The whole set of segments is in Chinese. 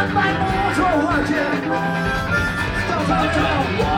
三十五万话，就在着我。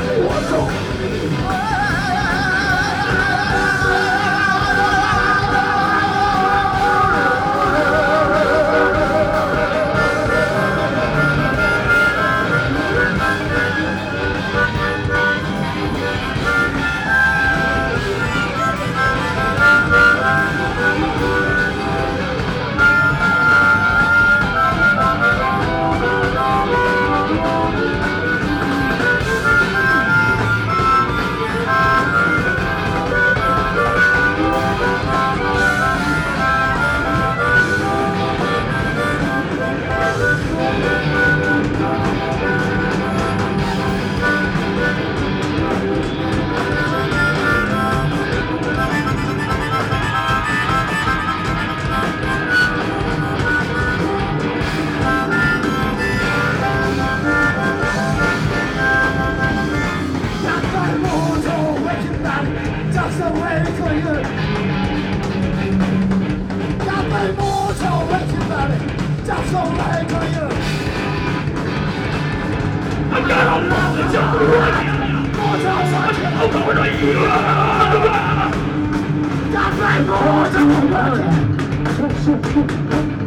我走干了我这酒，我唱完就跑不掉。干再多，我也不怕。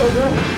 我觉